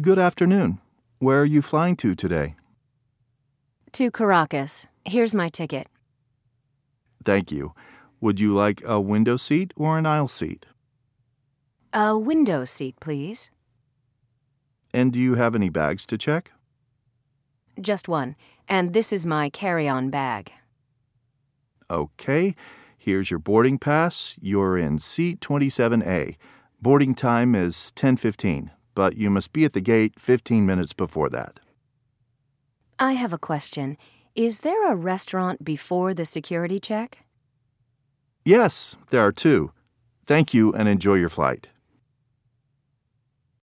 Good afternoon. Where are you flying to today? To Caracas. Here's my ticket. Thank you. Would you like a window seat or an aisle seat? A window seat, please. And do you have any bags to check? Just one. And this is my carry on bag. Okay. Here's your boarding pass. You're in seat 27A. Boarding time is 10:15, but you must be at the gate 15 minutes before that. I have a question. Is there a restaurant before the security check? Yes, there are two. Thank you and enjoy your flight.